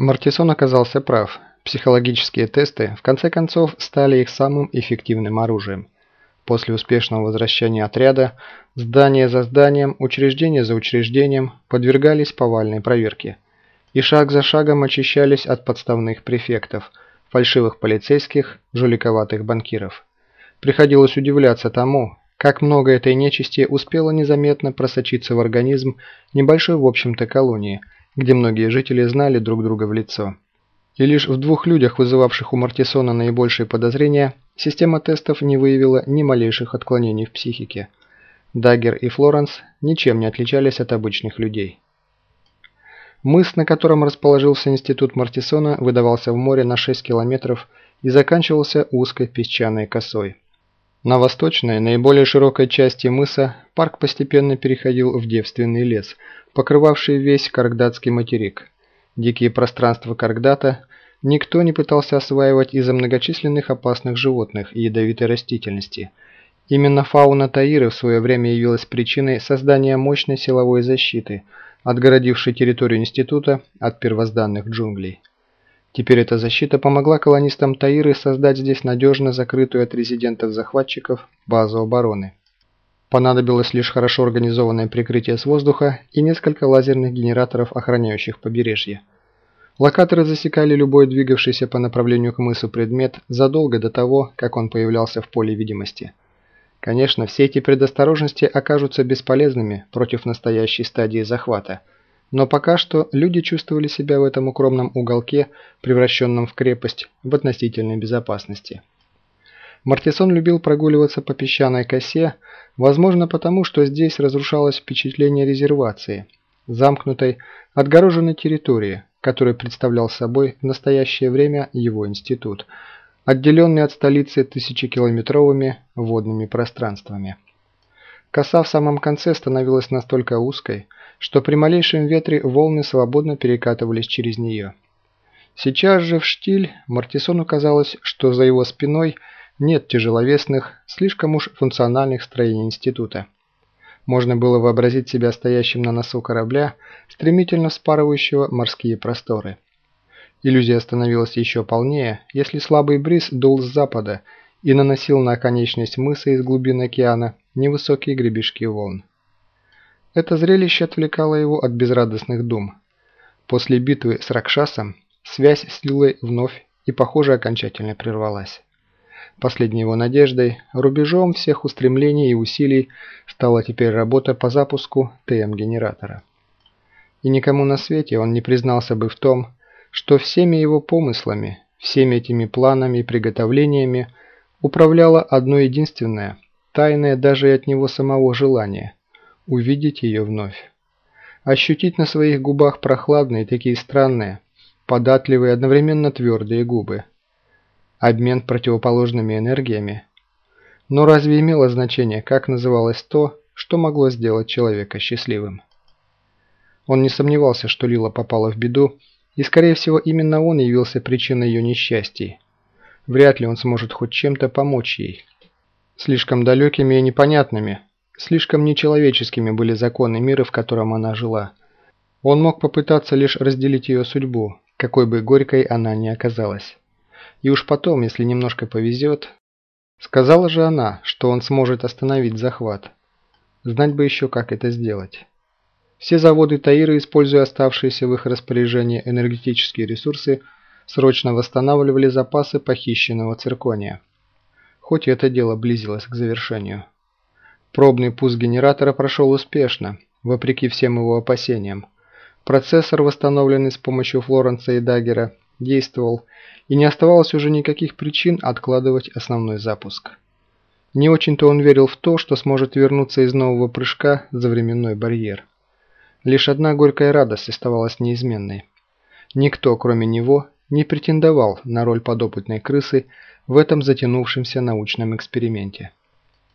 Мартисон оказался прав. Психологические тесты, в конце концов, стали их самым эффективным оружием. После успешного возвращения отряда, здание за зданием, учреждение за учреждением подвергались повальной проверке. И шаг за шагом очищались от подставных префектов, фальшивых полицейских, жуликоватых банкиров. Приходилось удивляться тому, как много этой нечисти успело незаметно просочиться в организм небольшой в общем-то колонии, где многие жители знали друг друга в лицо. И лишь в двух людях, вызывавших у Мартисона наибольшие подозрения, система тестов не выявила ни малейших отклонений в психике. Даггер и Флоренс ничем не отличались от обычных людей. Мыс, на котором расположился институт Мартисона, выдавался в море на 6 километров и заканчивался узкой песчаной косой. На восточной, наиболее широкой части мыса парк постепенно переходил в девственный лес, покрывавший весь Каргдатский материк. Дикие пространства Каргдата никто не пытался осваивать из-за многочисленных опасных животных и ядовитой растительности. Именно фауна Таиры в свое время явилась причиной создания мощной силовой защиты, отгородившей территорию института от первозданных джунглей. Теперь эта защита помогла колонистам Таиры создать здесь надежно закрытую от резидентов-захватчиков базу обороны. Понадобилось лишь хорошо организованное прикрытие с воздуха и несколько лазерных генераторов, охраняющих побережье. Локаторы засекали любой двигавшийся по направлению к мысу предмет задолго до того, как он появлялся в поле видимости. Конечно, все эти предосторожности окажутся бесполезными против настоящей стадии захвата, но пока что люди чувствовали себя в этом укромном уголке, превращенном в крепость, в относительной безопасности. Мартисон любил прогуливаться по песчаной косе, возможно потому, что здесь разрушалось впечатление резервации, замкнутой, отгороженной территории, которую представлял собой в настоящее время его институт, отделенный от столицы тысячекилометровыми водными пространствами. Коса в самом конце становилась настолько узкой, что при малейшем ветре волны свободно перекатывались через нее. Сейчас же в штиль Мартисону казалось, что за его спиной нет тяжеловесных, слишком уж функциональных строений института. Можно было вообразить себя стоящим на носу корабля, стремительно спарывающего морские просторы. Иллюзия становилась еще полнее, если слабый бриз дул с запада и наносил на оконечность мыса из глубин океана невысокие гребешки волн. Это зрелище отвлекало его от безрадостных дум. После битвы с Ракшасом связь с Лилой вновь и, похоже, окончательно прервалась. Последней его надеждой, рубежом всех устремлений и усилий стала теперь работа по запуску ТМ-генератора. И никому на свете он не признался бы в том, что всеми его помыслами, всеми этими планами и приготовлениями управляло одно единственное, тайное даже и от него самого желание – увидеть ее вновь. Ощутить на своих губах прохладные, такие странные, податливые, одновременно твердые губы – обмен противоположными энергиями. Но разве имело значение, как называлось то, что могло сделать человека счастливым? Он не сомневался, что Лила попала в беду, и, скорее всего, именно он явился причиной ее несчастья. Вряд ли он сможет хоть чем-то помочь ей. Слишком далекими и непонятными, слишком нечеловеческими были законы мира, в котором она жила. Он мог попытаться лишь разделить ее судьбу, какой бы горькой она ни оказалась. И уж потом, если немножко повезет... Сказала же она, что он сможет остановить захват. Знать бы еще, как это сделать. Все заводы Таиры, используя оставшиеся в их распоряжении энергетические ресурсы, срочно восстанавливали запасы похищенного циркония. Хоть это дело близилось к завершению. Пробный пуск генератора прошел успешно, вопреки всем его опасениям. Процессор, восстановленный с помощью Флоренса и Даггера, действовал, и не оставалось уже никаких причин откладывать основной запуск. Не очень-то он верил в то, что сможет вернуться из нового прыжка за временной барьер. Лишь одна горькая радость оставалась неизменной. Никто, кроме него, не претендовал на роль подопытной крысы в этом затянувшемся научном эксперименте.